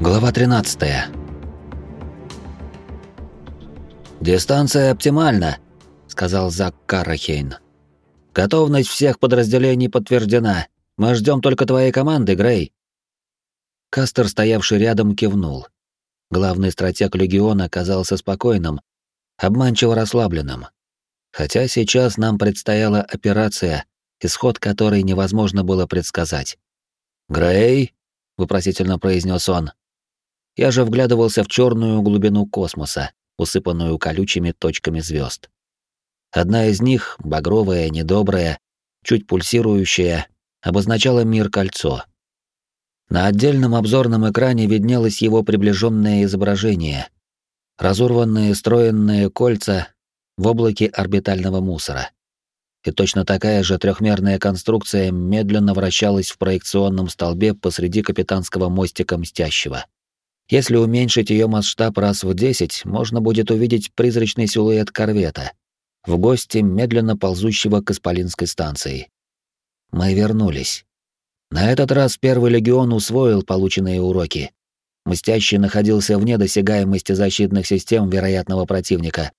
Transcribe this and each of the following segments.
Глава 13. «Дистанция оптимальна», — сказал Зак Каррахейн. «Готовность всех подразделений подтверждена. Мы ждем только твоей команды, Грей». Кастер, стоявший рядом, кивнул. Главный стратег Легиона казался спокойным, обманчиво расслабленным. Хотя сейчас нам предстояла операция, исход которой невозможно было предсказать. «Грей?» — вопросительно произнес он. Я же вглядывался в черную глубину космоса, усыпанную колючими точками звезд. Одна из них, багровая, недобрая, чуть пульсирующая, обозначала мир-кольцо. На отдельном обзорном экране виднелось его приближенное изображение. Разорванные стройные кольца в облаке орбитального мусора. И точно такая же трехмерная конструкция медленно вращалась в проекционном столбе посреди капитанского мостика Мстящего. Если уменьшить ее масштаб раз в 10, можно будет увидеть призрачный силуэт корвета, в гости медленно ползущего к Исполинской станции. Мы вернулись. На этот раз Первый легион усвоил полученные уроки. Мстящий находился вне досягаемости защитных систем вероятного противника.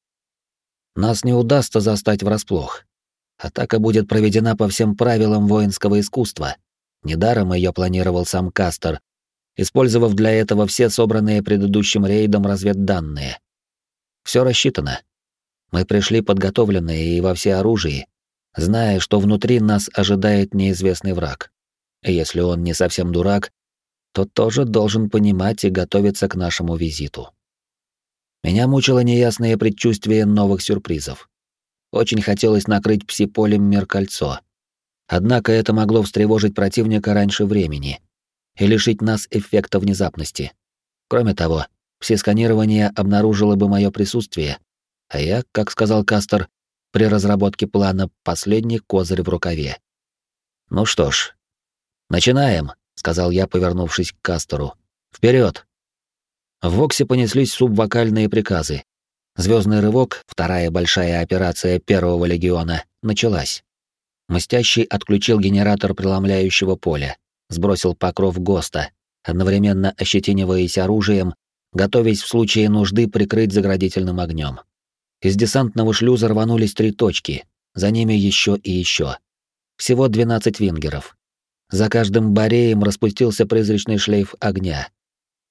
Нас не удастся застать врасплох. Атака будет проведена по всем правилам воинского искусства. Недаром ее планировал сам Кастер, использовав для этого все собранные предыдущим рейдом разведданные. Все рассчитано. Мы пришли подготовленные и во всеоружии, зная, что внутри нас ожидает неизвестный враг. И если он не совсем дурак, то тоже должен понимать и готовиться к нашему визиту. Меня мучило неясное предчувствие новых сюрпризов. Очень хотелось накрыть псиполем мир кольцо. Однако это могло встревожить противника раньше времени — и лишить нас эффекта внезапности. Кроме того, все сканирование обнаружило бы мое присутствие, а я, как сказал Кастер, при разработке плана последний козырь в рукаве. Ну что ж, начинаем, сказал я, повернувшись к Кастеру. Вперед! В Воксе понеслись субвокальные приказы. Звездный рывок, вторая большая операция Первого легиона, началась. Мстящий отключил генератор преломляющего поля сбросил покров ГОСТа, одновременно ощетиниваясь оружием, готовясь в случае нужды прикрыть заградительным огнем. Из десантного шлюза рванулись три точки, за ними еще и еще. Всего 12 вингеров. За каждым бареем распустился призрачный шлейф огня.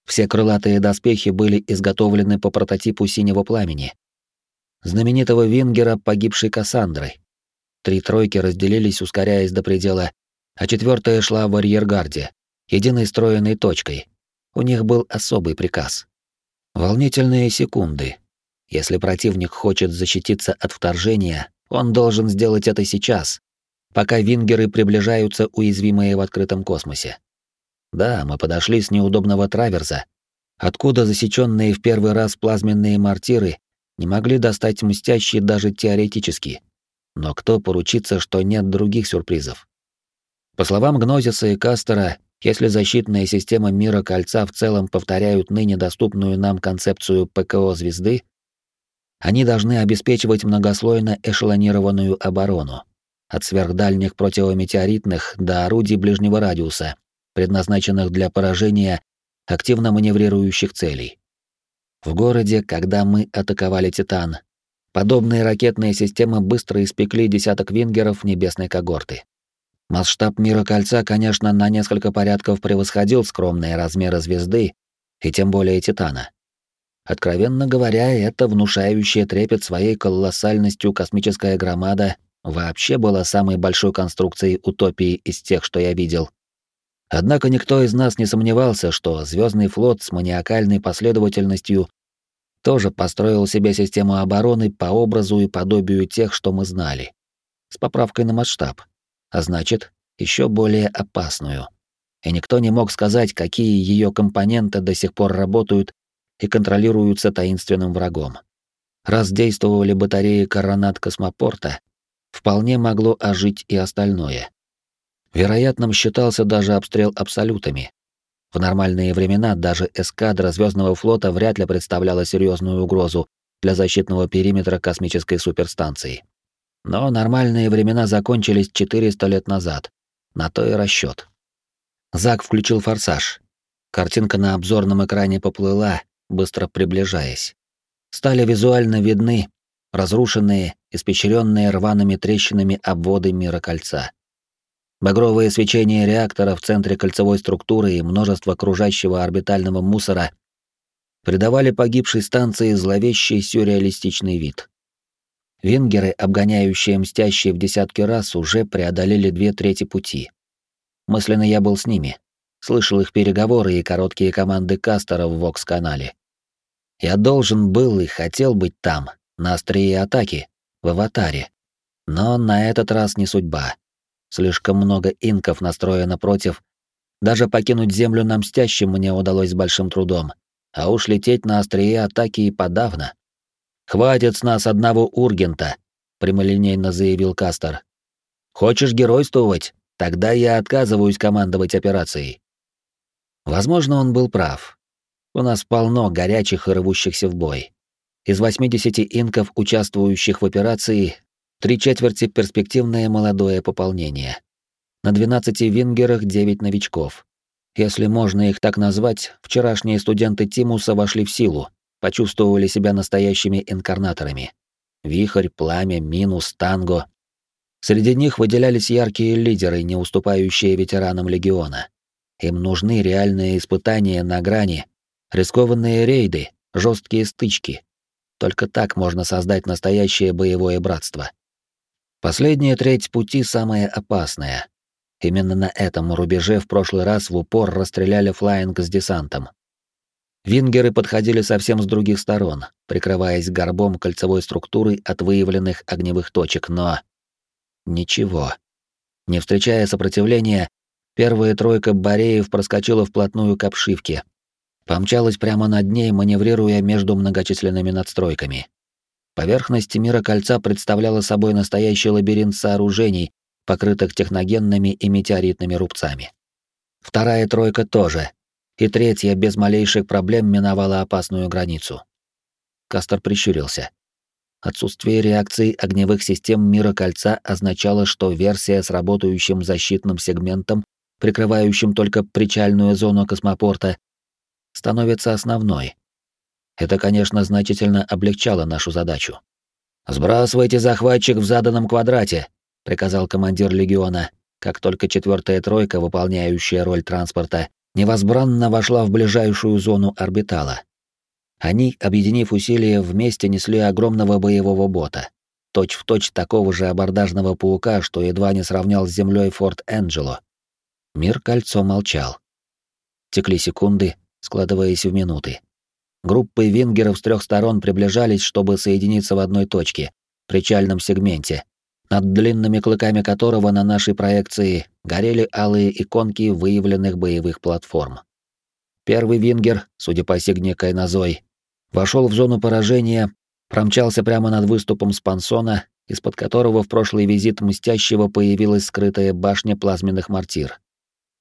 Все крылатые доспехи были изготовлены по прототипу синего пламени. Знаменитого вингера, погибшей Кассандрой. Три тройки разделились, ускоряясь до предела, а четвертая шла в арьергарде, единой стройной точкой. У них был особый приказ. Волнительные секунды. Если противник хочет защититься от вторжения, он должен сделать это сейчас, пока вингеры приближаются уязвимые в открытом космосе. Да, мы подошли с неудобного траверза, откуда засеченные в первый раз плазменные мортиры не могли достать мстящие даже теоретически. Но кто поручится, что нет других сюрпризов? По словам Гнозиса и Кастера, если защитная система мира кольца в целом повторяют ныне доступную нам концепцию ПКО звезды, они должны обеспечивать многослойно эшелонированную оборону, от сверхдальних противометеоритных до орудий ближнего радиуса, предназначенных для поражения активно маневрирующих целей. В городе, когда мы атаковали Титан, подобные ракетные системы быстро испекли десяток вингеров небесной когорты. Масштаб мира кольца, конечно, на несколько порядков превосходил скромные размеры звезды и тем более Титана. Откровенно говоря, эта внушающая трепет своей колоссальностью космическая громада вообще была самой большой конструкцией утопии из тех, что я видел. Однако никто из нас не сомневался, что Звездный флот с маниакальной последовательностью тоже построил себе систему обороны по образу и подобию тех, что мы знали, с поправкой на масштаб а значит, еще более опасную. И никто не мог сказать, какие ее компоненты до сих пор работают и контролируются таинственным врагом. Раз действовали батареи коронат космопорта, вполне могло ожить и остальное. Вероятным считался даже обстрел абсолютами. В нормальные времена даже эскадра Звездного флота вряд ли представляла серьезную угрозу для защитного периметра космической суперстанции. Но нормальные времена закончились 400 лет назад. На то и расчет. Зак включил форсаж. Картинка на обзорном экране поплыла, быстро приближаясь. Стали визуально видны разрушенные, испещренные рваными трещинами обводы мира кольца. Багровое свечение реактора в центре кольцевой структуры и множество окружающего орбитального мусора придавали погибшей станции зловещий сюрреалистичный вид. Венгеры, обгоняющие мстящие в десятки раз, уже преодолели две трети пути. Мысленно я был с ними, слышал их переговоры и короткие команды Кастера в Вокс-канале. Я должен был и хотел быть там, на острие атаки, в аватаре. Но на этот раз не судьба. Слишком много инков настроено против. Даже покинуть землю на мстящим мне удалось с большим трудом. А уж лететь на острие атаки и подавно. «Хватит с нас одного Ургента», — прямолинейно заявил Кастер. «Хочешь геройствовать? Тогда я отказываюсь командовать операцией». Возможно, он был прав. У нас полно горячих и рвущихся в бой. Из 80 инков, участвующих в операции, три четверти перспективное молодое пополнение. На 12 вингерах 9 новичков. Если можно их так назвать, вчерашние студенты Тимуса вошли в силу, почувствовали себя настоящими инкарнаторами. Вихрь, пламя, минус, танго. Среди них выделялись яркие лидеры, не уступающие ветеранам легиона. Им нужны реальные испытания на грани, рискованные рейды, жесткие стычки, только так можно создать настоящее боевое братство. Последняя треть пути самая опасная. Именно на этом рубеже в прошлый раз в упор расстреляли флайинг с десантом. Вингеры подходили совсем с других сторон, прикрываясь горбом кольцевой структуры от выявленных огневых точек, но... Ничего. Не встречая сопротивления, первая тройка Бореев проскочила вплотную к обшивке, помчалась прямо над ней, маневрируя между многочисленными надстройками. Поверхность мира кольца представляла собой настоящий лабиринт сооружений, покрытых техногенными и метеоритными рубцами. Вторая тройка тоже, и третья без малейших проблем миновала опасную границу. Кастер прищурился. Отсутствие реакции огневых систем мира кольца означало, что версия с работающим защитным сегментом, прикрывающим только причальную зону космопорта, становится основной. Это, конечно, значительно облегчало нашу задачу. «Сбрасывайте захватчик в заданном квадрате», — приказал командир легиона, как только четвертая тройка, выполняющая роль транспорта, невозбранно вошла в ближайшую зону орбитала. Они, объединив усилия, вместе несли огромного боевого бота, точь-в-точь точь такого же абордажного паука, что едва не сравнял с землей Форт Энджело. Мир кольцо молчал. Текли секунды, складываясь в минуты. Группы вингеров с трех сторон приближались, чтобы соединиться в одной точке, причальном сегменте, над длинными клыками которого на нашей проекции горели алые иконки выявленных боевых платформ. Первый вингер, судя по сигне Кайнозой, вошел в зону поражения, промчался прямо над выступом спансона, из-под которого в прошлый визит Мстящего появилась скрытая башня плазменных мортир.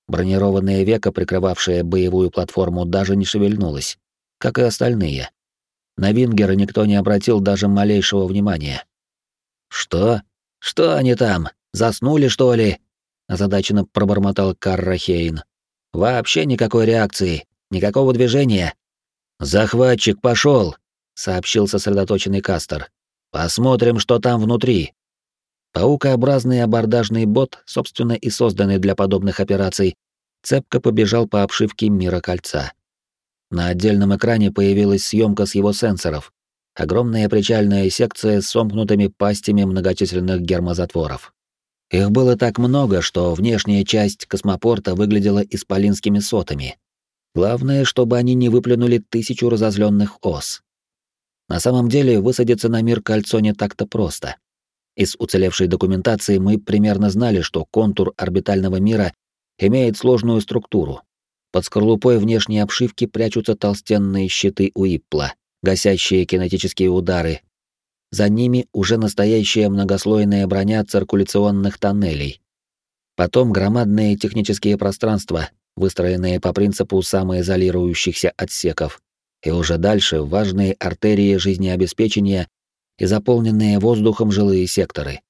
Бронированное веко, прикрывавшее боевую платформу, даже не шевельнулось, как и остальные. На Вингера никто не обратил даже малейшего внимания. «Что? Что они там? Заснули, что ли?» — озадаченно пробормотал Карра Хейн. «Вообще никакой реакции, никакого движения». «Захватчик пошел, сообщил сосредоточенный Кастер. «Посмотрим, что там внутри». Паукообразный абордажный бот, собственно и созданный для подобных операций, цепко побежал по обшивке мира кольца. На отдельном экране появилась съемка с его сенсоров. Огромная причальная секция с сомкнутыми пастями многочисленных гермозатворов. Их было так много, что внешняя часть космопорта выглядела исполинскими сотами. Главное, чтобы они не выплюнули тысячу разозленных ос. На самом деле, высадиться на мир кольцо не так-то просто. Из уцелевшей документации мы примерно знали, что контур орбитального мира имеет сложную структуру. Под скорлупой внешней обшивки прячутся толстенные щиты Уиппла, гасящие кинетические удары. За ними уже настоящая многослойная броня циркуляционных тоннелей. Потом громадные технические пространства, выстроенные по принципу самоизолирующихся отсеков. И уже дальше важные артерии жизнеобеспечения и заполненные воздухом жилые секторы.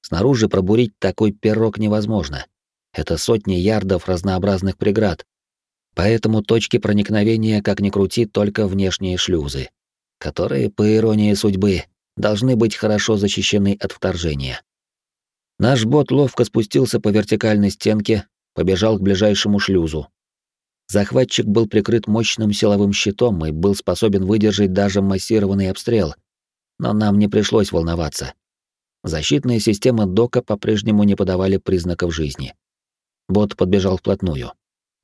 Снаружи пробурить такой пирог невозможно. Это сотни ярдов разнообразных преград. Поэтому точки проникновения, как ни крути, только внешние шлюзы, которые, по иронии судьбы, должны быть хорошо защищены от вторжения. Наш бот ловко спустился по вертикальной стенке, побежал к ближайшему шлюзу. Захватчик был прикрыт мощным силовым щитом и был способен выдержать даже массированный обстрел, но нам не пришлось волноваться. Защитные системы дока по-прежнему не подавали признаков жизни. Бот подбежал вплотную.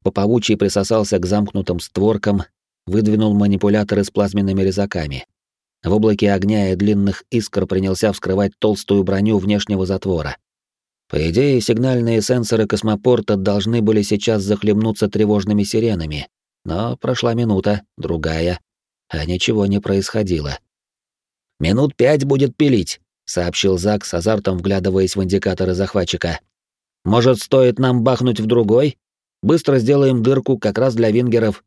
По паучьи присосался к замкнутым створкам, выдвинул манипуляторы с плазменными резаками. В облаке огня и длинных искр принялся вскрывать толстую броню внешнего затвора. По идее, сигнальные сенсоры космопорта должны были сейчас захлебнуться тревожными сиренами, но прошла минута, другая, а ничего не происходило. «Минут пять будет пилить», — сообщил Зак с азартом, вглядываясь в индикаторы захватчика. «Может, стоит нам бахнуть в другой? Быстро сделаем дырку как раз для вингеров».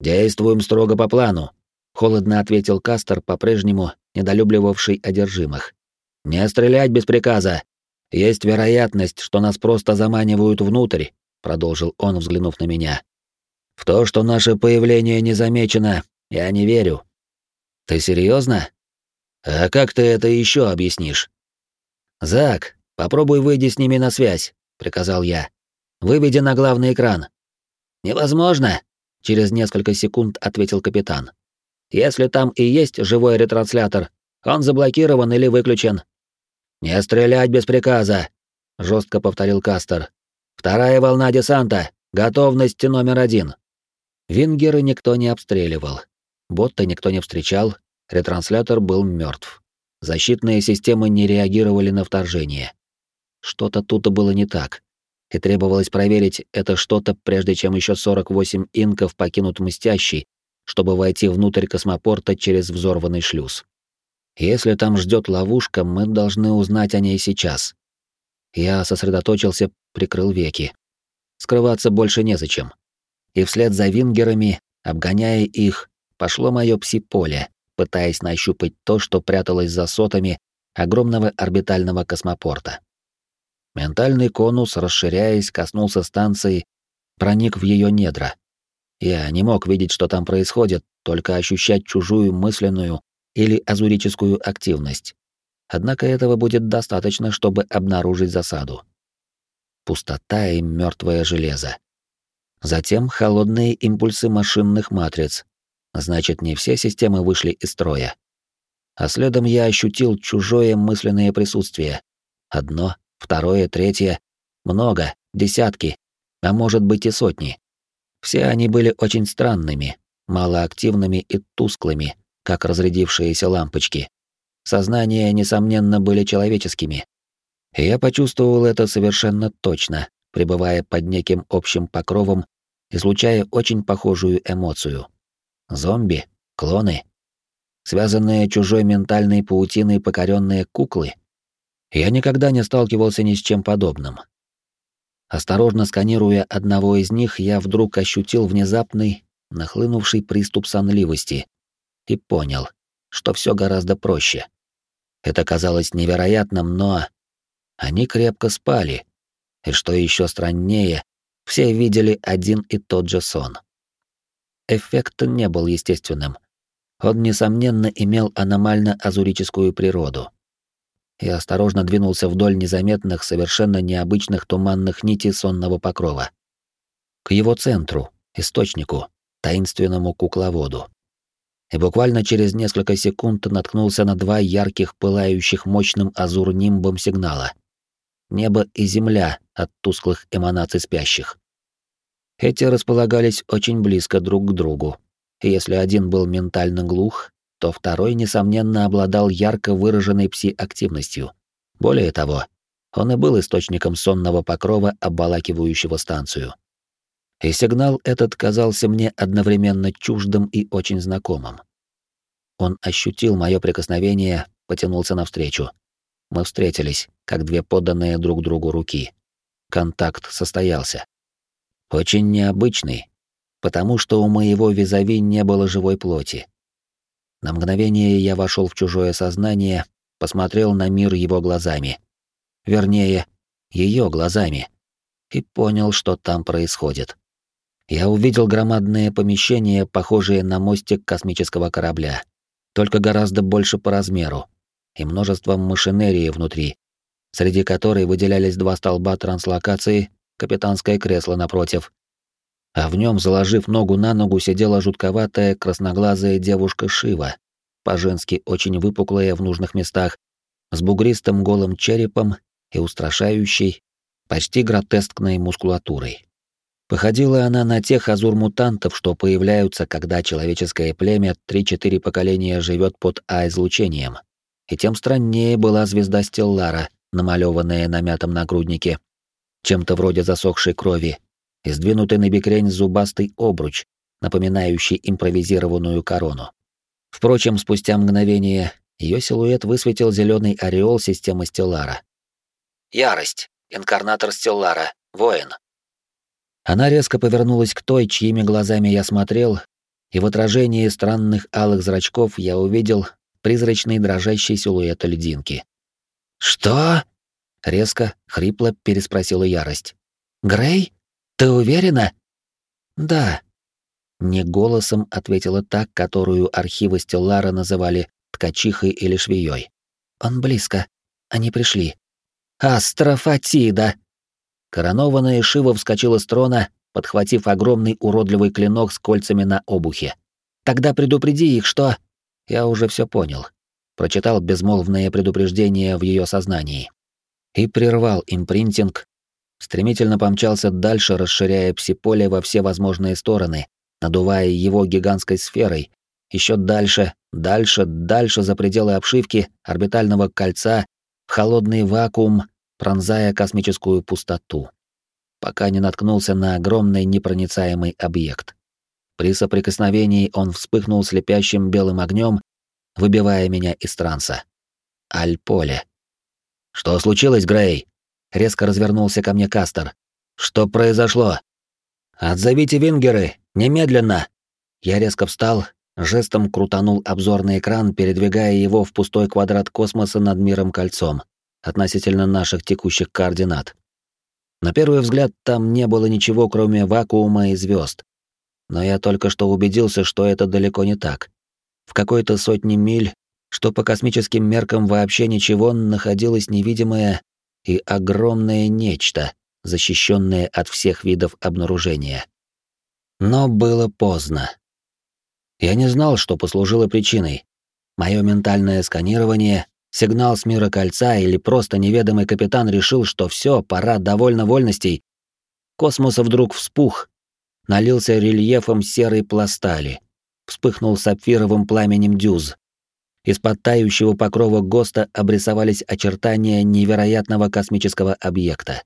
«Действуем строго по плану», — холодно ответил Кастер, по-прежнему недолюбливавший одержимых. «Не стрелять без приказа. Есть вероятность, что нас просто заманивают внутрь», — продолжил он, взглянув на меня. «В то, что наше появление не замечено, я не верю». «Ты серьезно? А как ты это еще объяснишь?» «Зак, попробуй выйди с ними на связь», — приказал я. Выведи на главный экран. Невозможно, через несколько секунд ответил капитан. Если там и есть живой ретранслятор, он заблокирован или выключен. Не стрелять без приказа, жестко повторил Кастер. Вторая волна десанта. Готовность номер один. Вингеры никто не обстреливал. Ботта никто не встречал. Ретранслятор был мертв. Защитные системы не реагировали на вторжение. Что-то тут было не так и требовалось проверить это что-то, прежде чем еще 48 инков покинут мстящий, чтобы войти внутрь космопорта через взорванный шлюз. Если там ждет ловушка, мы должны узнать о ней сейчас. Я сосредоточился, прикрыл веки. Скрываться больше незачем. И вслед за вингерами, обгоняя их, пошло мое пси-поле, пытаясь нащупать то, что пряталось за сотами огромного орбитального космопорта. Ментальный конус, расширяясь, коснулся станции, проник в ее недра. Я не мог видеть, что там происходит, только ощущать чужую мысленную или азурическую активность. Однако этого будет достаточно, чтобы обнаружить засаду. Пустота и мертвое железо. Затем холодные импульсы машинных матриц. Значит, не все системы вышли из строя. А следом я ощутил чужое мысленное присутствие. Одно, второе, третье. Много, десятки, а может быть и сотни. Все они были очень странными, малоактивными и тусклыми, как разрядившиеся лампочки. Сознания, несомненно, были человеческими. И я почувствовал это совершенно точно, пребывая под неким общим покровом, излучая очень похожую эмоцию. Зомби, клоны, связанные чужой ментальной паутиной покоренные куклы — я никогда не сталкивался ни с чем подобным. Осторожно сканируя одного из них, я вдруг ощутил внезапный, нахлынувший приступ сонливости и понял, что все гораздо проще. Это казалось невероятным, но они крепко спали. И что еще страннее, все видели один и тот же сон. Эффект не был естественным. Он, несомненно, имел аномально-азурическую природу и осторожно двинулся вдоль незаметных, совершенно необычных туманных нитей сонного покрова. К его центру, источнику, таинственному кукловоду. И буквально через несколько секунд наткнулся на два ярких, пылающих мощным азур-нимбом сигнала. Небо и земля от тусклых эманаций спящих. Эти располагались очень близко друг к другу, и если один был ментально глух, то второй, несомненно, обладал ярко выраженной пси-активностью. Более того, он и был источником сонного покрова, обволакивающего станцию. И сигнал этот казался мне одновременно чуждым и очень знакомым. Он ощутил мое прикосновение, потянулся навстречу. Мы встретились, как две подданные друг другу руки. Контакт состоялся. Очень необычный, потому что у моего визави не было живой плоти. На мгновение я вошел в чужое сознание, посмотрел на мир его глазами. Вернее, ее глазами. И понял, что там происходит. я увидел громадное помещение, похожее на мостик космического корабля, только гораздо больше по размеру, и множеством машинерии внутри, среди которой выделялись два столба транслокации, капитанское кресло напротив. А в нем, заложив ногу на ногу, сидела жутковатая красноглазая девушка Шива, по-женски очень выпуклая в нужных местах, с бугристым голым черепом и устрашающей, почти гротескной мускулатурой. Походила она на тех азур-мутантов, что появляются, когда человеческое племя 3-4 поколения живет под А-излучением. И тем страннее была звезда Стеллара, намалеванная на мятом нагруднике, чем-то вроде засохшей крови, и сдвинутый на бекрень зубастый обруч, напоминающий импровизированную корону. Впрочем, спустя мгновение ее силуэт высветил зеленый ореол системы Стеллара. Ярость. Инкарнатор Стеллара. Воин. Она резко повернулась к той, чьими глазами я смотрел, и в отражении странных алых зрачков я увидел призрачный дрожащий силуэт льдинки. «Что?» — резко, хрипло переспросила ярость. «Грей? Ты уверена?» «Да». Не голосом ответила та, которую архивы Стеллара называли ткачихой или швеей. «Он близко. Они пришли». «Астрофатида!» Коронованная Шива вскочила с трона, подхватив огромный уродливый клинок с кольцами на обухе. «Тогда предупреди их, что...» Я уже все понял. Прочитал безмолвное предупреждение в ее сознании. И прервал импринтинг, стремительно помчался дальше, расширяя псиполе во все возможные стороны, надувая его гигантской сферой, еще дальше, дальше, дальше за пределы обшивки орбитального кольца, в холодный вакуум, пронзая космическую пустоту, пока не наткнулся на огромный непроницаемый объект. При соприкосновении он вспыхнул слепящим белым огнем, выбивая меня из транса. Аль-Поле. «Что случилось, Грей?» Резко развернулся ко мне Кастер. «Что произошло?» «Отзовите Вингеры! Немедленно!» Я резко встал, жестом крутанул обзорный экран, передвигая его в пустой квадрат космоса над миром кольцом относительно наших текущих координат. На первый взгляд там не было ничего, кроме вакуума и звезд. Но я только что убедился, что это далеко не так. В какой-то сотне миль, что по космическим меркам вообще ничего, находилось невидимое и огромное нечто, защищенное от всех видов обнаружения. Но было поздно. Я не знал, что послужило причиной. Мое ментальное сканирование Сигнал с мира кольца или просто неведомый капитан решил, что все, пора довольно вольностей. Космос вдруг вспух, налился рельефом серой пластали, вспыхнул сапфировым пламенем дюз. Из-под тающего покрова ГОСТа обрисовались очертания невероятного космического объекта.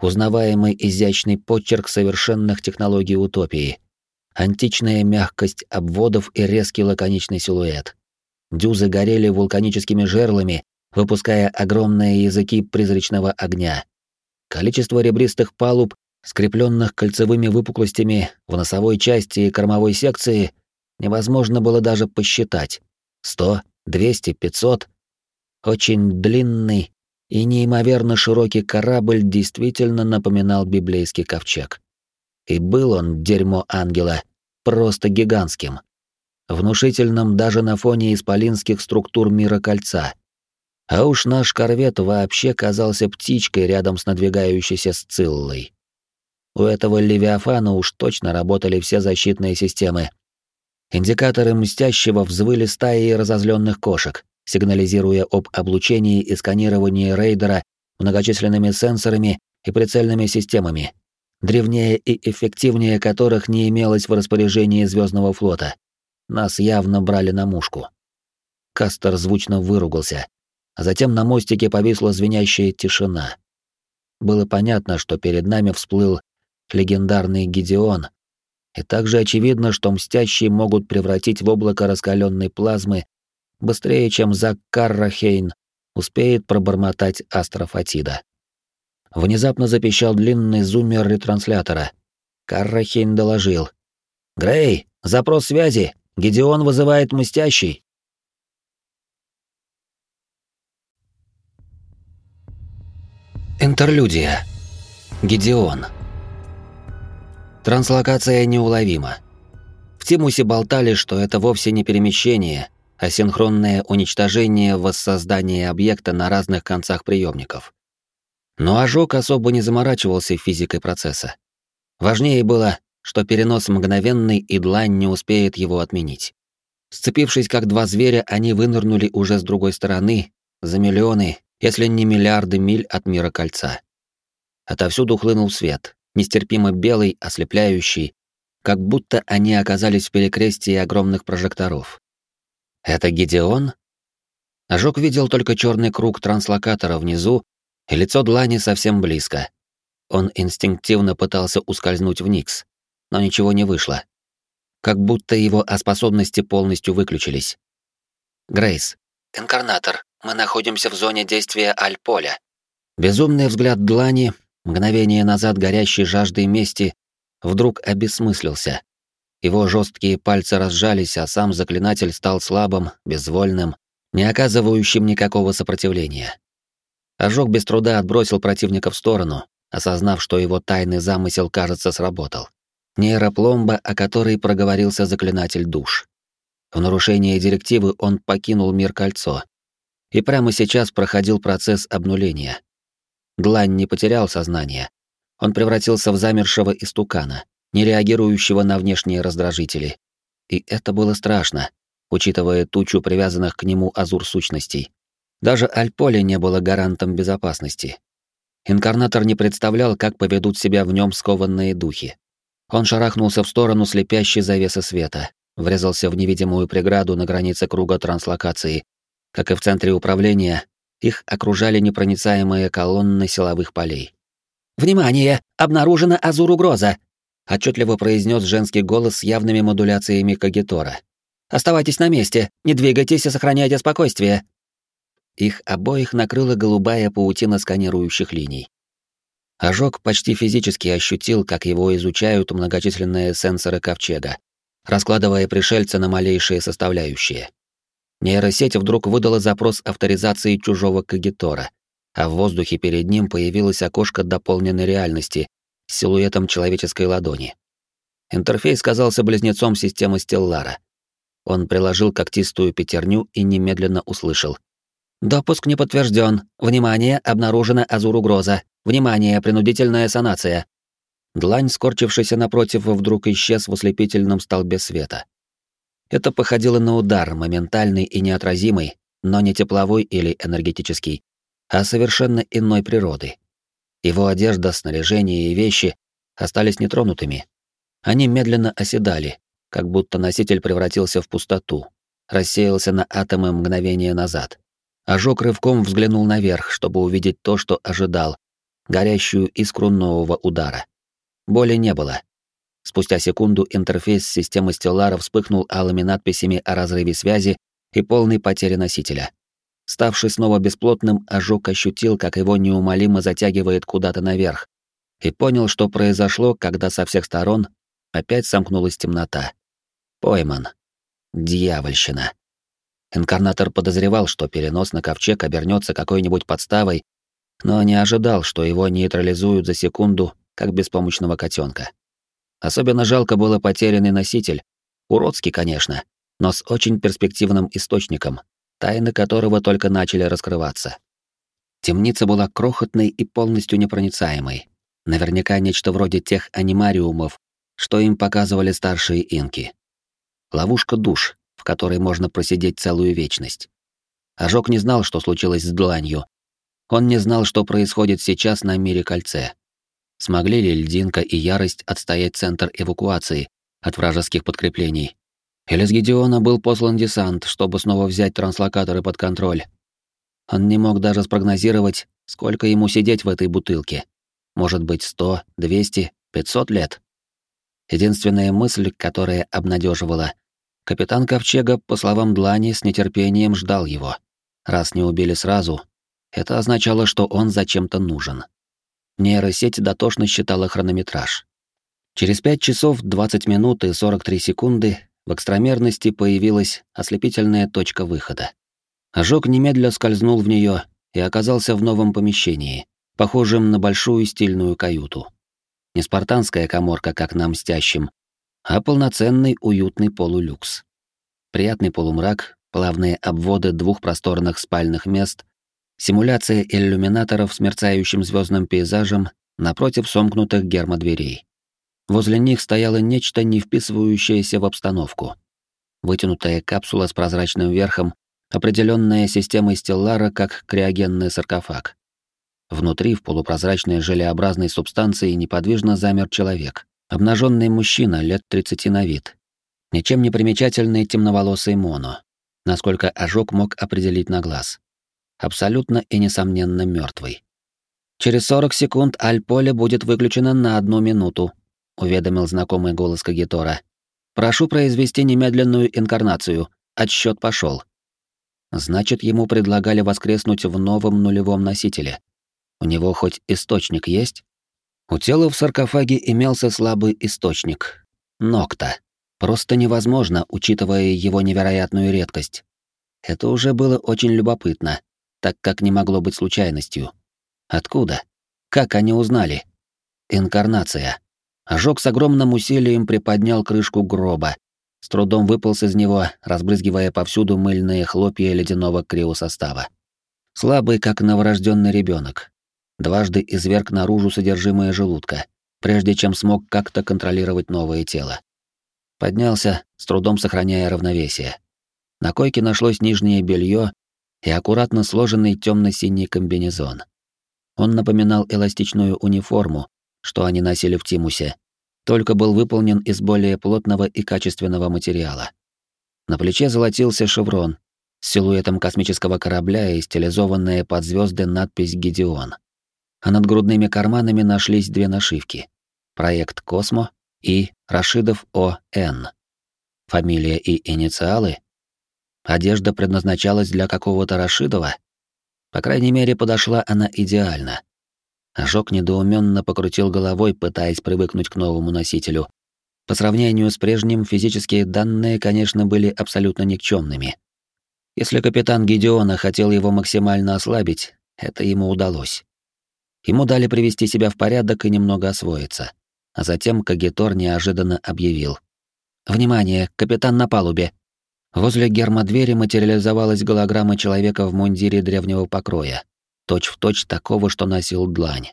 Узнаваемый изящный почерк совершенных технологий утопии. Античная мягкость обводов и резкий лаконичный силуэт. Дюзы горели вулканическими жерлами, выпуская огромные языки призрачного огня. Количество ребристых палуб, скрепленных кольцевыми выпуклостями в носовой части и кормовой секции, невозможно было даже посчитать. Сто, двести, пятьсот. Очень длинный и неимоверно широкий корабль действительно напоминал библейский ковчег. И был он, дерьмо ангела, просто гигантским внушительным даже на фоне исполинских структур мира кольца. А уж наш корвет вообще казался птичкой рядом с надвигающейся Сциллой. У этого Левиафана уж точно работали все защитные системы. Индикаторы мстящего взвыли стаи разозленных кошек, сигнализируя об облучении и сканировании рейдера многочисленными сенсорами и прицельными системами, древнее и эффективнее которых не имелось в распоряжении Звездного флота. Нас явно брали на мушку. Кастер звучно выругался, а затем на мостике повисла звенящая тишина. Было понятно, что перед нами всплыл легендарный Гидеон, и также очевидно, что мстящие могут превратить в облако раскаленной плазмы быстрее, чем Зак Каррахейн успеет пробормотать астрофатида. Внезапно запищал длинный зуммер ретранслятора. Каррахейн доложил. «Грей, запрос связи! Гедеон вызывает мстящий. Интерлюдия. Гедеон. Транслокация неуловима. В Тимусе болтали, что это вовсе не перемещение, а синхронное уничтожение воссоздания объекта на разных концах приемников. Но ожог особо не заморачивался физикой процесса. Важнее было, что перенос мгновенный и длань не успеет его отменить. Сцепившись как два зверя, они вынырнули уже с другой стороны, за миллионы, если не миллиарды миль от мира кольца. Отовсюду хлынул свет, нестерпимо белый, ослепляющий, как будто они оказались в перекрестии огромных прожекторов. Это Гедеон? Ожог видел только черный круг транслокатора внизу и лицо Длани совсем близко. Он инстинктивно пытался ускользнуть в Никс, но ничего не вышло. Как будто его способности полностью выключились. Грейс. Инкарнатор. Мы находимся в зоне действия Аль-Поля. Безумный взгляд Длани, мгновение назад горящий жаждой мести, вдруг обесмыслился. Его жесткие пальцы разжались, а сам заклинатель стал слабым, безвольным, не оказывающим никакого сопротивления. Ожог без труда отбросил противника в сторону, осознав, что его тайный замысел, кажется, сработал. Нейропломба, о которой проговорился заклинатель душ. В нарушение директивы он покинул мир кольцо. И прямо сейчас проходил процесс обнуления. Длань не потерял сознание. Он превратился в замершего истукана, не реагирующего на внешние раздражители. И это было страшно, учитывая тучу привязанных к нему азур-сущностей. Даже Альполе не было гарантом безопасности. Инкарнатор не представлял, как поведут себя в нем скованные духи. Он шарахнулся в сторону слепящей завесы света, врезался в невидимую преграду на границе круга транслокации. Как и в центре управления, их окружали непроницаемые колонны силовых полей. «Внимание! Обнаружена Азур-угроза!» — отчетливо произнес женский голос с явными модуляциями Кагитора. «Оставайтесь на месте, не двигайтесь и сохраняйте спокойствие!» Их обоих накрыла голубая паутина сканирующих линий. Ожог почти физически ощутил, как его изучают многочисленные сенсоры ковчега, раскладывая пришельца на малейшие составляющие. Нейросеть вдруг выдала запрос авторизации чужого кагитора, а в воздухе перед ним появилось окошко дополненной реальности с силуэтом человеческой ладони. Интерфейс казался близнецом системы Стеллара. Он приложил когтистую пятерню и немедленно услышал. «Допуск не подтвержден. Внимание, обнаружена азур-угроза. Внимание, принудительная санация. Длань, скорчившаяся напротив, вдруг исчез в ослепительном столбе света. Это походило на удар, моментальный и неотразимый, но не тепловой или энергетический, а совершенно иной природы. Его одежда, снаряжение и вещи остались нетронутыми. Они медленно оседали, как будто носитель превратился в пустоту, рассеялся на атомы мгновения назад. Ожог рывком взглянул наверх, чтобы увидеть то, что ожидал, горящую искру нового удара. Боли не было. Спустя секунду интерфейс системы Стеллара вспыхнул алыми надписями о разрыве связи и полной потере носителя. Ставший снова бесплотным, ожог ощутил, как его неумолимо затягивает куда-то наверх, и понял, что произошло, когда со всех сторон опять сомкнулась темнота. Пойман. Дьявольщина. Инкарнатор подозревал, что перенос на ковчег обернется какой-нибудь подставой но не ожидал, что его нейтрализуют за секунду, как беспомощного котенка. Особенно жалко было потерянный носитель, уродский, конечно, но с очень перспективным источником, тайны которого только начали раскрываться. Темница была крохотной и полностью непроницаемой. Наверняка нечто вроде тех анимариумов, что им показывали старшие инки. Ловушка душ, в которой можно просидеть целую вечность. Ожог не знал, что случилось с дланью, он не знал, что происходит сейчас на мире кольце. Смогли ли льдинка и ярость отстоять центр эвакуации от вражеских подкреплений? Или с Гедеона был послан десант, чтобы снова взять транслокаторы под контроль? Он не мог даже спрогнозировать, сколько ему сидеть в этой бутылке. Может быть, сто, двести, пятьсот лет? Единственная мысль, которая обнадеживала, капитан Ковчега, по словам Длани, с нетерпением ждал его. Раз не убили сразу, это означало, что он зачем-то нужен. Нейросеть дотошно считала хронометраж. Через 5 часов 20 минут и 43 секунды в экстрамерности появилась ослепительная точка выхода. Ожог немедля скользнул в нее и оказался в новом помещении, похожем на большую стильную каюту. Не спартанская коморка, как нам мстящим, а полноценный уютный полулюкс. Приятный полумрак, плавные обводы двух просторных спальных мест, симуляция иллюминаторов с мерцающим звездным пейзажем напротив сомкнутых гермодверей. Возле них стояло нечто, не вписывающееся в обстановку. Вытянутая капсула с прозрачным верхом, определенная системой Стеллара как криогенный саркофаг. Внутри, в полупрозрачной желеобразной субстанции, неподвижно замер человек. Обнаженный мужчина, лет 30 на вид. Ничем не примечательный темноволосый моно, насколько ожог мог определить на глаз. Абсолютно и несомненно мертвый. «Через 40 секунд Аль-Поле будет выключено на одну минуту», — уведомил знакомый голос Кагитора. «Прошу произвести немедленную инкарнацию. Отсчет пошел. Значит, ему предлагали воскреснуть в новом нулевом носителе. У него хоть источник есть? У тела в саркофаге имелся слабый источник. Нокта. Просто невозможно, учитывая его невероятную редкость. Это уже было очень любопытно, так как не могло быть случайностью. Откуда? Как они узнали? Инкарнация. Ожог с огромным усилием приподнял крышку гроба, с трудом выполз из него, разбрызгивая повсюду мыльные хлопья ледяного криосостава. Слабый, как новорожденный ребенок, дважды изверг наружу содержимое желудка, прежде чем смог как-то контролировать новое тело. Поднялся, с трудом сохраняя равновесие. На койке нашлось нижнее белье и аккуратно сложенный темно-синий комбинезон. Он напоминал эластичную униформу, что они носили в Тимусе, только был выполнен из более плотного и качественного материала. На плече золотился шеврон с силуэтом космического корабля и стилизованная под звезды надпись «Гедеон» а над грудными карманами нашлись две нашивки. Проект «Космо» и Рашидов О.Н. Фамилия и инициалы? Одежда предназначалась для какого-то Рашидова? По крайней мере, подошла она идеально. Ожог недоуменно покрутил головой, пытаясь привыкнуть к новому носителю. По сравнению с прежним, физические данные, конечно, были абсолютно никчемными. Если капитан Гедеона хотел его максимально ослабить, это ему удалось. Ему дали привести себя в порядок и немного освоиться. А затем Кагитор неожиданно объявил. «Внимание, капитан на палубе!» Возле гермодвери материализовалась голограмма человека в мундире древнего покроя, точь-в-точь точь такого, что носил длань.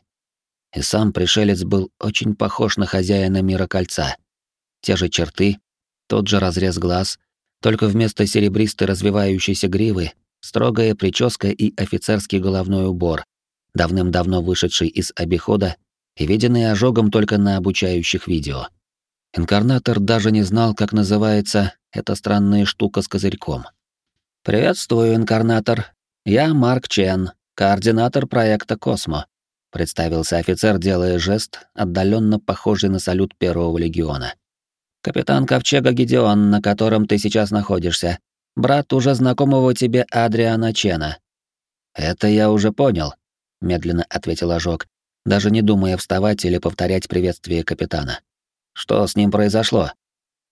И сам пришелец был очень похож на хозяина мира кольца. Те же черты, тот же разрез глаз, только вместо серебристой развивающейся гривы строгая прическа и офицерский головной убор, давным-давно вышедший из обихода и виденный ожогом только на обучающих видео. Инкарнатор даже не знал, как называется эта странная штука с козырьком. «Приветствую, инкарнатор. Я Марк Чен, координатор проекта «Космо», — представился офицер, делая жест, отдаленно похожий на салют Первого легиона. «Капитан Ковчега Гедеон, на котором ты сейчас находишься, брат уже знакомого тебе Адриана Чена». «Это я уже понял», медленно ответил ожог, даже не думая вставать или повторять приветствие капитана. Что с ним произошло?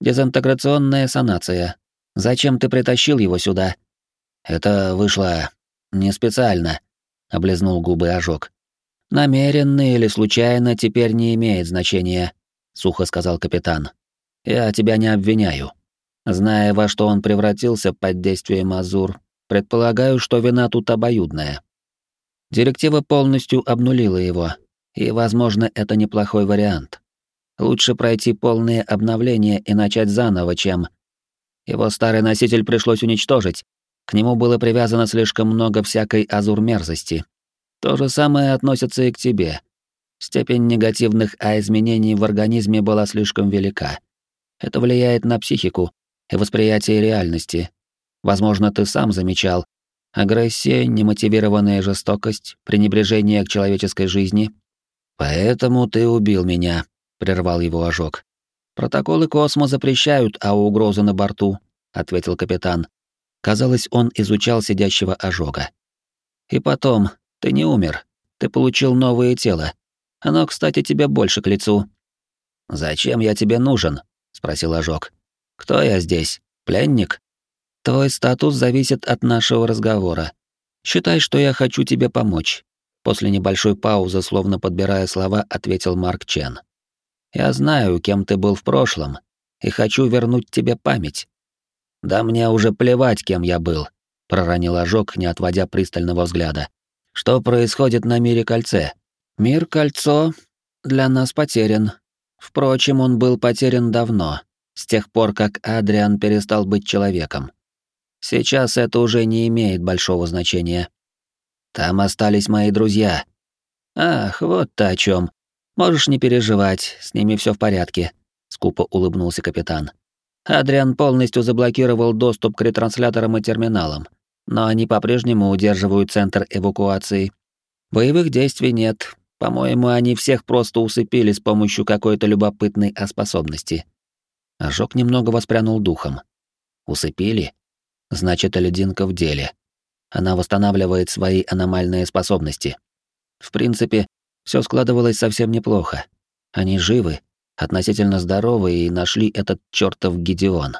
Дезинтеграционная санация. Зачем ты притащил его сюда? Это вышло не специально, облизнул губы ожог. Намеренно или случайно теперь не имеет значения, сухо сказал капитан. Я тебя не обвиняю. Зная, во что он превратился под действием Азур, предполагаю, что вина тут обоюдная. Директива полностью обнулила его, и, возможно, это неплохой вариант. Лучше пройти полное обновление и начать заново, чем... Его старый носитель пришлось уничтожить. К нему было привязано слишком много всякой азур-мерзости. То же самое относится и к тебе. Степень негативных А-изменений в организме была слишком велика. Это влияет на психику и восприятие реальности. Возможно, ты сам замечал, Агрессия, немотивированная жестокость, пренебрежение к человеческой жизни. Поэтому ты убил меня, прервал его ожог. Протоколы Космо запрещают, а угрозы на борту, ответил капитан. Казалось, он изучал сидящего ожога. И потом, ты не умер. Ты получил новое тело. Оно, кстати, тебе больше к лицу. Зачем я тебе нужен? спросил ожог. Кто я здесь? Пленник? Твой статус зависит от нашего разговора. Считай, что я хочу тебе помочь. После небольшой паузы, словно подбирая слова, ответил Марк Чен. Я знаю, кем ты был в прошлом, и хочу вернуть тебе память. Да мне уже плевать, кем я был, проронил ожог, не отводя пристального взгляда. Что происходит на мире кольце? Мир кольцо для нас потерян. Впрочем, он был потерян давно, с тех пор, как Адриан перестал быть человеком. Сейчас это уже не имеет большого значения. Там остались мои друзья. Ах, вот ты о чем. Можешь не переживать, с ними все в порядке, скупо улыбнулся капитан. Адриан полностью заблокировал доступ к ретрансляторам и терминалам, но они по-прежнему удерживают центр эвакуации. Боевых действий нет. По-моему, они всех просто усыпили с помощью какой-то любопытной способности. Ожог немного воспрянул духом. Усыпили? Значит, лединка в деле. Она восстанавливает свои аномальные способности. В принципе, все складывалось совсем неплохо. Они живы, относительно здоровы и нашли этот чертов Гедеон.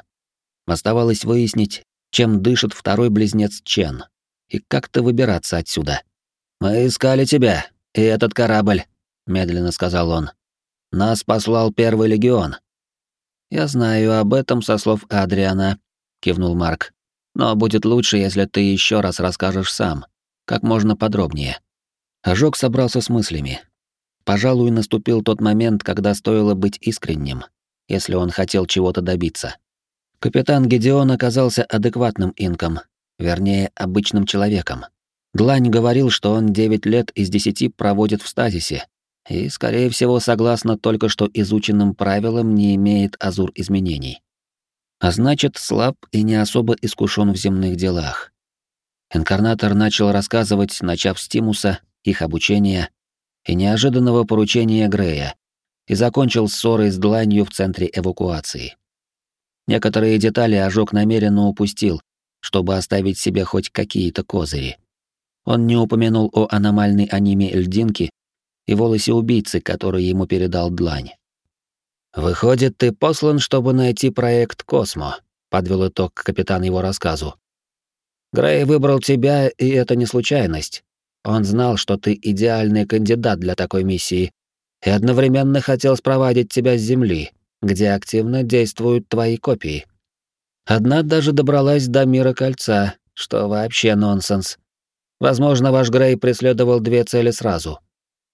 Оставалось выяснить, чем дышит второй близнец Чен, и как-то выбираться отсюда. «Мы искали тебя, и этот корабль», — медленно сказал он. «Нас послал Первый Легион». «Я знаю об этом со слов Адриана», — кивнул Марк. «Но будет лучше, если ты еще раз расскажешь сам, как можно подробнее». Ожог собрался с мыслями. Пожалуй, наступил тот момент, когда стоило быть искренним, если он хотел чего-то добиться. Капитан Гедеон оказался адекватным инком, вернее, обычным человеком. Длань говорил, что он 9 лет из 10 проводит в стазисе, и, скорее всего, согласно только что изученным правилам, не имеет азур изменений. А значит, слаб и не особо искушен в земных делах. Инкарнатор начал рассказывать, начав с Тимуса, их обучения и неожиданного поручения Грея, и закончил ссорой с дланью в центре эвакуации. Некоторые детали ожог намеренно упустил, чтобы оставить себе хоть какие-то козыри. Он не упомянул о аномальной аниме льдинки и волосе убийцы, который ему передал длань. «Выходит, ты послан, чтобы найти проект «Космо», — подвел итог капитан его рассказу. «Грей выбрал тебя, и это не случайность. Он знал, что ты идеальный кандидат для такой миссии, и одновременно хотел спровадить тебя с Земли, где активно действуют твои копии. Одна даже добралась до мира кольца, что вообще нонсенс. Возможно, ваш Грей преследовал две цели сразу.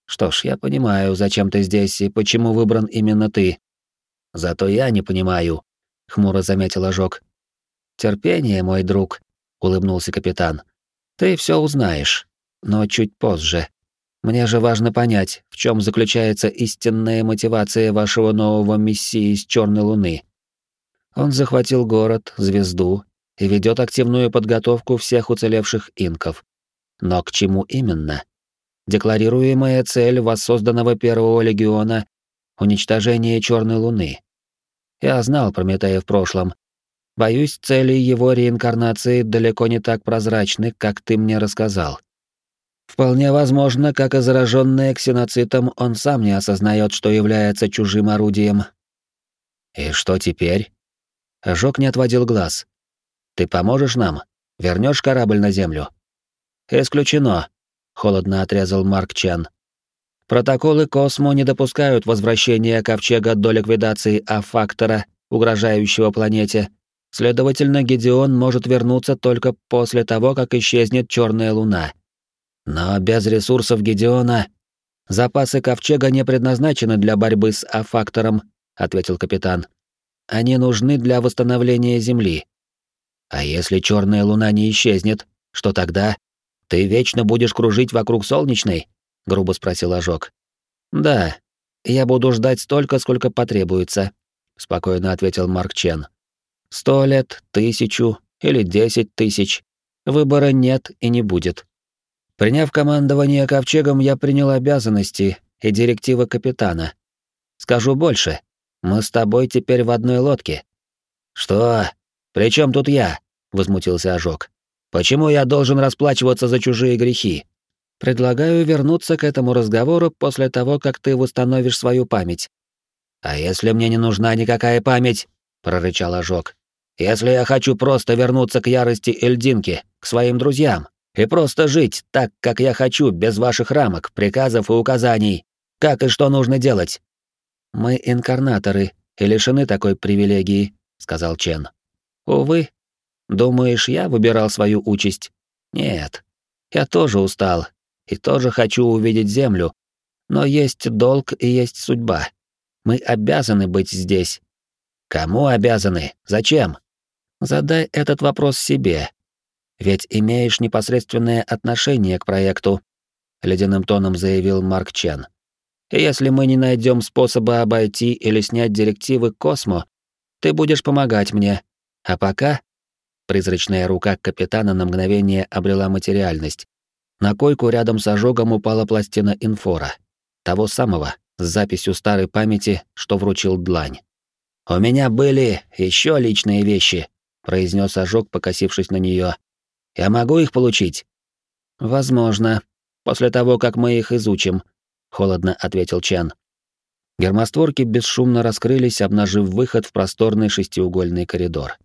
Что ж, я понимаю, зачем ты здесь и почему выбран именно ты. Зато я не понимаю, хмуро заметил ожог. Терпение, мой друг, улыбнулся капитан. Ты все узнаешь но чуть позже. Мне же важно понять, в чем заключается истинная мотивация вашего нового мессии с Черной Луны. Он захватил город, звезду и ведет активную подготовку всех уцелевших инков. Но к чему именно? Декларируемая цель воссозданного Первого Легиона — уничтожение Черной Луны. Я знал Прометея в прошлом. Боюсь, цели его реинкарнации далеко не так прозрачны, как ты мне рассказал. Вполне возможно, как и зараженный ксеноцитом, он сам не осознает, что является чужим орудием. И что теперь? Ожог не отводил глаз. Ты поможешь нам? Вернешь корабль на землю? Исключено, холодно отрезал Марк Чен. Протоколы Космо не допускают возвращения ковчега до ликвидации А-фактора, угрожающего планете. Следовательно, Гедеон может вернуться только после того, как исчезнет черная луна. Но без ресурсов Гедеона запасы ковчега не предназначены для борьбы с А-фактором, ответил капитан. Они нужны для восстановления Земли. А если черная луна не исчезнет, что тогда? Ты вечно будешь кружить вокруг солнечной? грубо спросил Ожог. Да, я буду ждать столько, сколько потребуется, спокойно ответил Марк Чен. Сто лет, тысячу или десять тысяч. Выбора нет и не будет. Приняв командование ковчегом, я принял обязанности и директивы капитана. Скажу больше, мы с тобой теперь в одной лодке. Что? При чем тут я? возмутился Ожог. Почему я должен расплачиваться за чужие грехи? Предлагаю вернуться к этому разговору после того, как ты восстановишь свою память. А если мне не нужна никакая память? прорычал Ожог. Если я хочу просто вернуться к ярости Эльдинки, к своим друзьям, и просто жить так, как я хочу, без ваших рамок, приказов и указаний, как и что нужно делать. Мы инкарнаторы и лишены такой привилегии, сказал Чен. Увы. Думаешь, я выбирал свою участь? Нет. Я тоже устал и тоже хочу увидеть Землю. Но есть долг и есть судьба. Мы обязаны быть здесь. Кому обязаны? Зачем? Задай этот вопрос себе. Ведь имеешь непосредственное отношение к проекту, ледяным тоном заявил Марк Чен. Если мы не найдем способа обойти или снять директивы Космо, ты будешь помогать мне. А пока призрачная рука капитана на мгновение обрела материальность. На койку рядом с ожогом упала пластина инфора, того самого, с записью старой памяти, что вручил длань. «У меня были еще личные вещи», — произнес ожог, покосившись на нее. «Я могу их получить?» «Возможно, после того, как мы их изучим», — холодно ответил Чен. Гермостворки бесшумно раскрылись, обнажив выход в просторный шестиугольный коридор.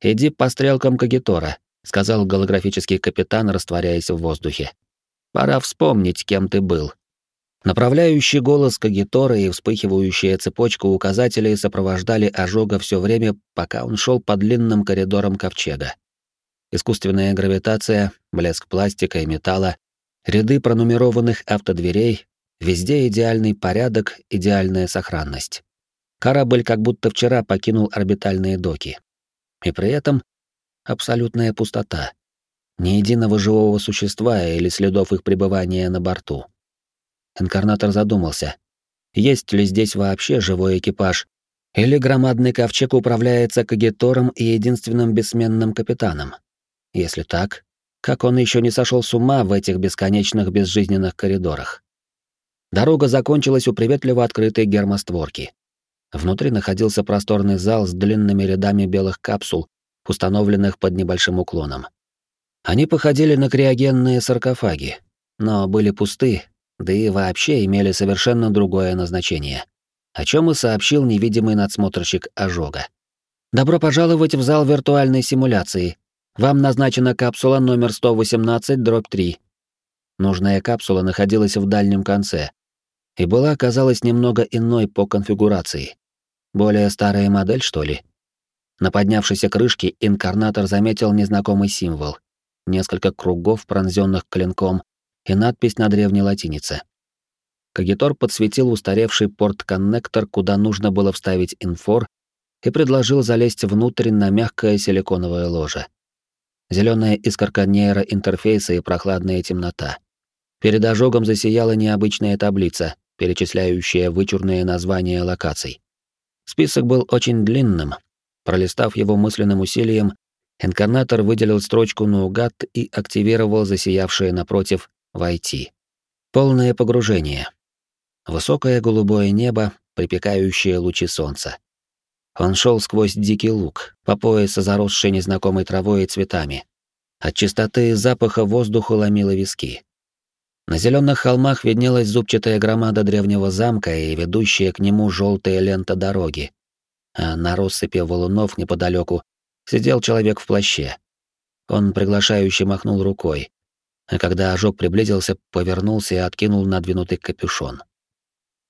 «Иди по стрелкам Кагитора», — сказал голографический капитан, растворяясь в воздухе. «Пора вспомнить, кем ты был». Направляющий голос Кагитора и вспыхивающая цепочка указателей сопровождали ожога все время, пока он шел по длинным коридорам ковчега. Искусственная гравитация, блеск пластика и металла, ряды пронумерованных автодверей, везде идеальный порядок, идеальная сохранность. Корабль как будто вчера покинул орбитальные доки. И при этом абсолютная пустота. Ни единого живого существа или следов их пребывания на борту. Инкарнатор задумался, есть ли здесь вообще живой экипаж, или громадный ковчег управляется кагитором и единственным бессменным капитаном. Если так, как он еще не сошел с ума в этих бесконечных безжизненных коридорах? Дорога закончилась у приветливо открытой гермостворки. Внутри находился просторный зал с длинными рядами белых капсул, установленных под небольшим уклоном. Они походили на криогенные саркофаги, но были пусты да и вообще имели совершенно другое назначение, о чем и сообщил невидимый надсмотрщик ожога. «Добро пожаловать в зал виртуальной симуляции. Вам назначена капсула номер 118-3». Нужная капсула находилась в дальнем конце и была, казалось, немного иной по конфигурации. Более старая модель, что ли? На поднявшейся крышке инкарнатор заметил незнакомый символ. Несколько кругов, пронзенных клинком, и надпись на древней латинице. Кагитор подсветил устаревший порт-коннектор, куда нужно было вставить инфор, и предложил залезть внутрь на мягкое силиконовое ложе. Зеленая искорка нейроинтерфейса и прохладная темнота. Перед ожогом засияла необычная таблица, перечисляющая вычурные названия локаций. Список был очень длинным. Пролистав его мысленным усилием, инкарнатор выделил строчку наугад и активировал засиявшее напротив войти. Полное погружение. Высокое голубое небо, припекающие лучи солнца. Он шел сквозь дикий луг, по поясу заросший незнакомой травой и цветами. От чистоты и запаха воздуха ломило виски. На зеленых холмах виднелась зубчатая громада древнего замка и ведущая к нему желтая лента дороги. А на россыпи валунов неподалеку сидел человек в плаще. Он приглашающе махнул рукой, а когда ожог приблизился, повернулся и откинул надвинутый капюшон.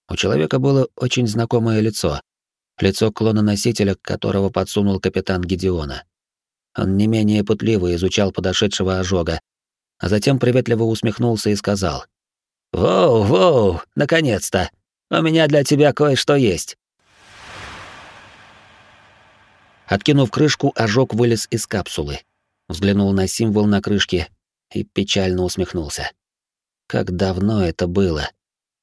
У человека было очень знакомое лицо. Лицо клона-носителя, которого подсунул капитан Гедеона. Он не менее пытливо изучал подошедшего ожога, а затем приветливо усмехнулся и сказал. «Воу, воу, наконец-то! У меня для тебя кое-что есть!» Откинув крышку, ожог вылез из капсулы. Взглянул на символ на крышке и печально усмехнулся. Как давно это было.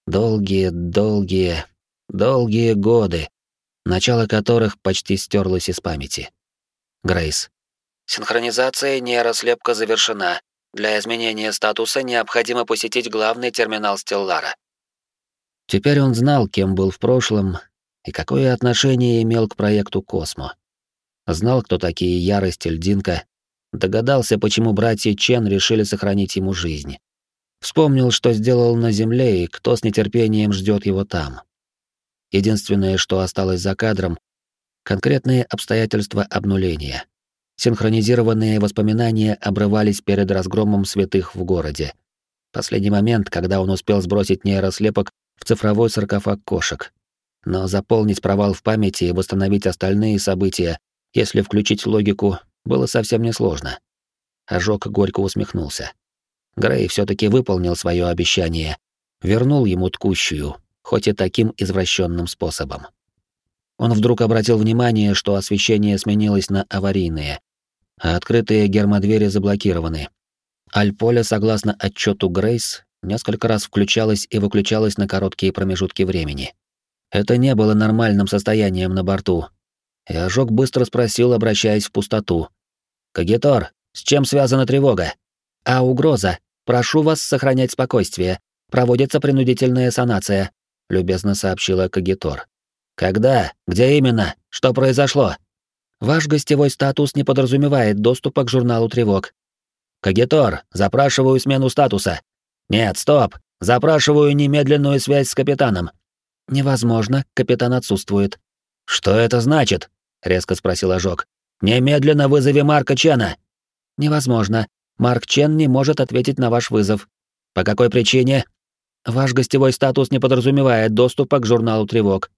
Долгие, долгие, долгие годы, начало которых почти стерлось из памяти. Грейс. Синхронизация нейрослепка завершена. Для изменения статуса необходимо посетить главный терминал Стеллара. Теперь он знал, кем был в прошлом и какое отношение имел к проекту Космо. Знал, кто такие Ярость и Льдинка, Догадался, почему братья Чен решили сохранить ему жизнь. Вспомнил, что сделал на Земле и кто с нетерпением ждет его там. Единственное, что осталось за кадром — конкретные обстоятельства обнуления. Синхронизированные воспоминания обрывались перед разгромом святых в городе. Последний момент, когда он успел сбросить нейрослепок в цифровой саркофаг кошек. но заполнить провал в памяти и восстановить остальные события, если включить логику, было совсем несложно. Ожог горько усмехнулся. Грей все таки выполнил свое обещание, вернул ему ткущую, хоть и таким извращенным способом. Он вдруг обратил внимание, что освещение сменилось на аварийное, а открытые гермодвери заблокированы. Альполя, согласно отчету Грейс, несколько раз включалась и выключалась на короткие промежутки времени. Это не было нормальным состоянием на борту. И ожог быстро спросил, обращаясь в пустоту. «Кагитор, с чем связана тревога?» «А угроза? Прошу вас сохранять спокойствие. Проводится принудительная санация», — любезно сообщила Кагитор. «Когда? Где именно? Что произошло?» «Ваш гостевой статус не подразумевает доступа к журналу тревог». «Кагитор, запрашиваю смену статуса». «Нет, стоп! Запрашиваю немедленную связь с капитаном». «Невозможно, капитан отсутствует». «Что это значит?» — резко спросил Ожог. «Немедленно вызови Марка Чена!» «Невозможно. Марк Чен не может ответить на ваш вызов». «По какой причине?» «Ваш гостевой статус не подразумевает доступа к журналу тревог».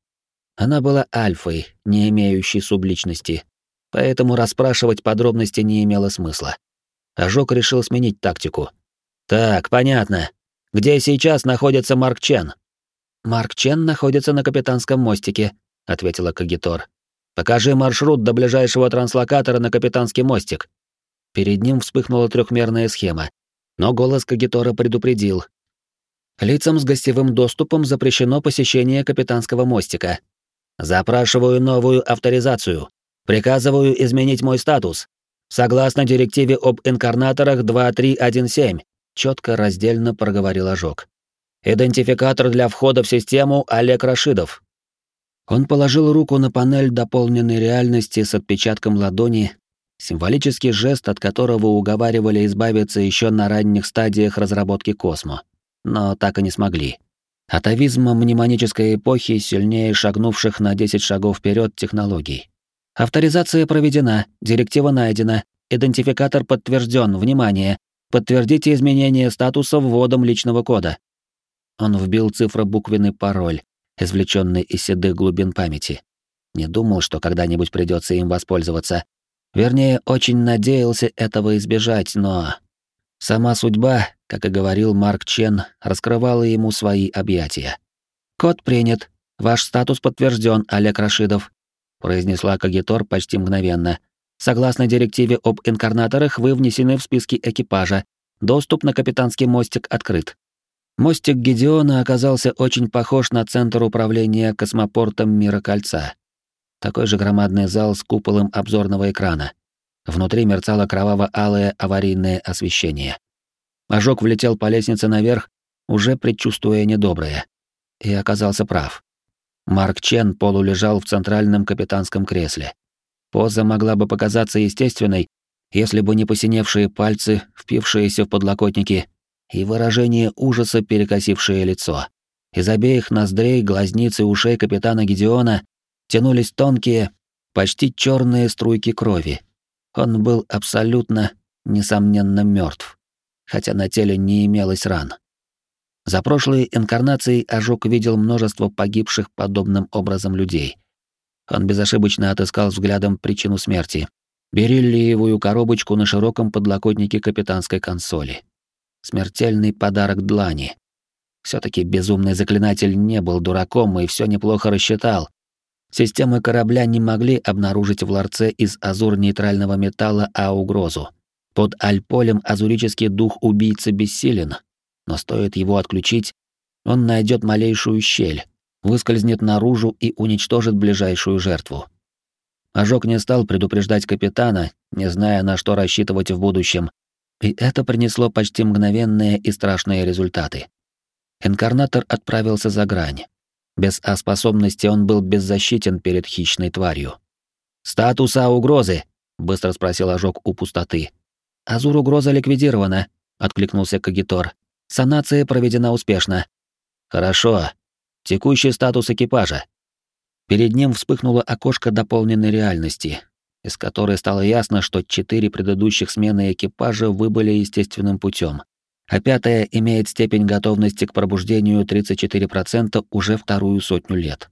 Она была альфой, не имеющей субличности, поэтому расспрашивать подробности не имело смысла. Ожог решил сменить тактику. «Так, понятно. Где сейчас находится Марк Чен?» «Марк Чен находится на капитанском мостике», — ответила Кагитор. «Покажи маршрут до ближайшего транслокатора на капитанский мостик». Перед ним вспыхнула трехмерная схема, но голос Кагитора предупредил. «Лицам с гостевым доступом запрещено посещение капитанского мостика. Запрашиваю новую авторизацию. Приказываю изменить мой статус. Согласно директиве об инкарнаторах 2317, четко раздельно проговорил ожог. Идентификатор для входа в систему Олег Рашидов. Он положил руку на панель дополненной реальности с отпечатком ладони, символический жест, от которого уговаривали избавиться еще на ранних стадиях разработки Космо, но так и не смогли. Атовизма мнемонической эпохи, сильнее шагнувших на 10 шагов вперед технологий. Авторизация проведена, директива найдена, идентификатор подтвержден. Внимание! Подтвердите изменение статуса вводом личного кода. Он вбил цифробуквенный пароль, извлеченный из седых глубин памяти. Не думал, что когда-нибудь придется им воспользоваться. Вернее, очень надеялся этого избежать, но... Сама судьба, как и говорил Марк Чен, раскрывала ему свои объятия. «Код принят. Ваш статус подтвержден, Олег Рашидов», произнесла Кагитор почти мгновенно. «Согласно директиве об инкарнаторах, вы внесены в списки экипажа. Доступ на капитанский мостик открыт. Мостик Гедеона оказался очень похож на центр управления космопортом Мира Кольца. Такой же громадный зал с куполом обзорного экрана. Внутри мерцало кроваво-алое аварийное освещение. Ожог влетел по лестнице наверх, уже предчувствуя недоброе. И оказался прав. Марк Чен полулежал в центральном капитанском кресле. Поза могла бы показаться естественной, если бы не посиневшие пальцы, впившиеся в подлокотники, и выражение ужаса, перекосившее лицо. Из обеих ноздрей, глазниц и ушей капитана Гедеона тянулись тонкие, почти черные струйки крови. Он был абсолютно, несомненно, мертв, хотя на теле не имелось ран. За прошлые инкарнации Ожог видел множество погибших подобным образом людей. Он безошибочно отыскал взглядом причину смерти — бериллиевую коробочку на широком подлокотнике капитанской консоли смертельный подарок Длани. все таки безумный заклинатель не был дураком и все неплохо рассчитал. Системы корабля не могли обнаружить в ларце из азур-нейтрального металла а угрозу. Под альполем азурический дух убийцы бессилен, но стоит его отключить, он найдет малейшую щель, выскользнет наружу и уничтожит ближайшую жертву. Ожог не стал предупреждать капитана, не зная, на что рассчитывать в будущем, и это принесло почти мгновенные и страшные результаты. Инкарнатор отправился за грань. Без А-способности он был беззащитен перед хищной тварью. «Статуса угрозы?» — быстро спросил ожог у пустоты. «Азур угроза ликвидирована», — откликнулся Кагитор. «Санация проведена успешно». «Хорошо. Текущий статус экипажа». Перед ним вспыхнуло окошко дополненной реальности, из которой стало ясно, что четыре предыдущих смены экипажа выбыли естественным путем, а пятая имеет степень готовности к пробуждению 34% уже вторую сотню лет.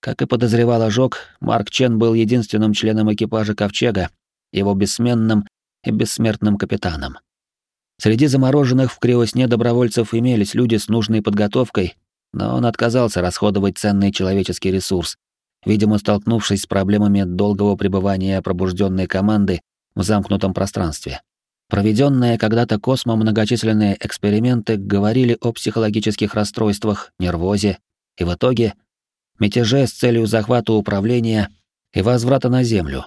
Как и подозревал Ожог, Марк Чен был единственным членом экипажа Ковчега, его бессменным и бессмертным капитаном. Среди замороженных в криосне добровольцев имелись люди с нужной подготовкой, но он отказался расходовать ценный человеческий ресурс, видимо, столкнувшись с проблемами долгого пребывания пробужденной команды в замкнутом пространстве. Проведенные когда-то космо многочисленные эксперименты говорили о психологических расстройствах, нервозе и в итоге мятеже с целью захвата управления и возврата на Землю.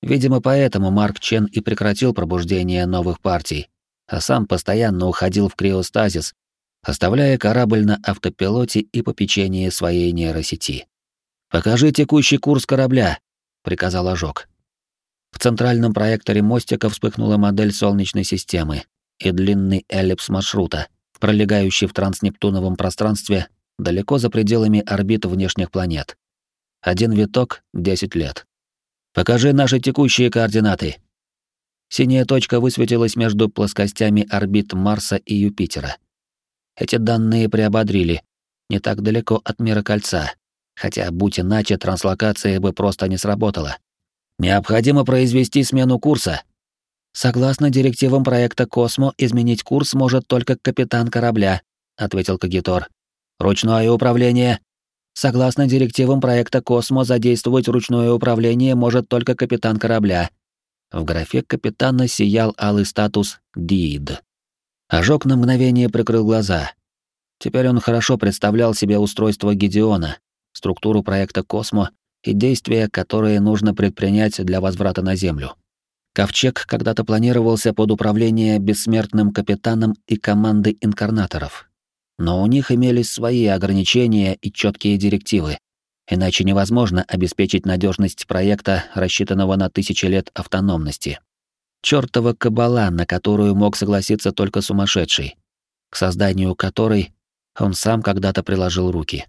Видимо, поэтому Марк Чен и прекратил пробуждение новых партий, а сам постоянно уходил в криостазис, оставляя корабль на автопилоте и попечении своей нейросети. «Покажи текущий курс корабля», — приказал Ожог. В центральном проекторе мостика вспыхнула модель Солнечной системы и длинный эллипс маршрута, пролегающий в транснептуновом пространстве далеко за пределами орбит внешних планет. Один виток — 10 лет. «Покажи наши текущие координаты». Синяя точка высветилась между плоскостями орбит Марса и Юпитера. Эти данные приободрили. Не так далеко от мира кольца. Хотя, будь иначе, транслокация бы просто не сработала. Необходимо произвести смену курса. Согласно директивам проекта Космо, изменить курс может только капитан корабля, ответил Кагитор. Ручное управление. Согласно директивам проекта Космо, задействовать ручное управление может только капитан корабля. В графе капитана сиял алый статус «Дид». Ожог на мгновение прикрыл глаза. Теперь он хорошо представлял себе устройство Гедеона, структуру проекта «Космо» и действия, которые нужно предпринять для возврата на Землю. Ковчег когда-то планировался под управление бессмертным капитаном и командой инкарнаторов. Но у них имелись свои ограничения и четкие директивы, иначе невозможно обеспечить надежность проекта, рассчитанного на тысячи лет автономности чертова кабала, на которую мог согласиться только сумасшедший, к созданию которой он сам когда-то приложил руки.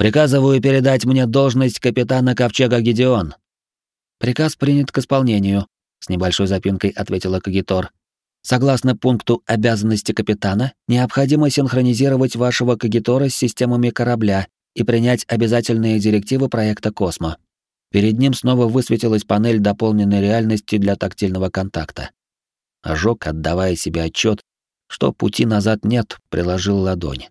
«Приказываю передать мне должность капитана Ковчега Гедеон». «Приказ принят к исполнению», — с небольшой запинкой ответила Кагитор. «Согласно пункту обязанности капитана, необходимо синхронизировать вашего Кагитора с системами корабля и принять обязательные директивы проекта «Космо». Перед ним снова высветилась панель дополненной реальности для тактильного контакта. Ожог, отдавая себе отчет, что пути назад нет, приложил ладонь.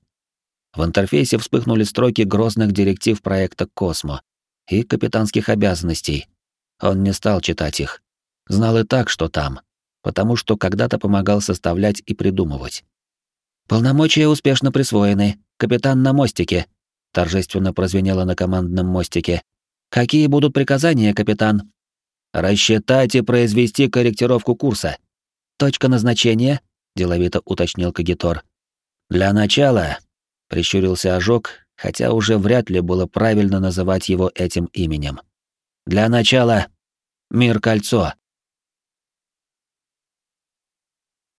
В интерфейсе вспыхнули строки грозных директив проекта «Космо» и капитанских обязанностей. Он не стал читать их. Знал и так, что там, потому что когда-то помогал составлять и придумывать. «Полномочия успешно присвоены. Капитан на мостике», — торжественно прозвенело на командном мостике, Какие будут приказания, капитан? Рассчитать и произвести корректировку курса. Точка назначения? деловито уточнил Кагитор. Для начала, прищурился Ожог, хотя уже вряд ли было правильно называть его этим именем. Для начала мир кольцо.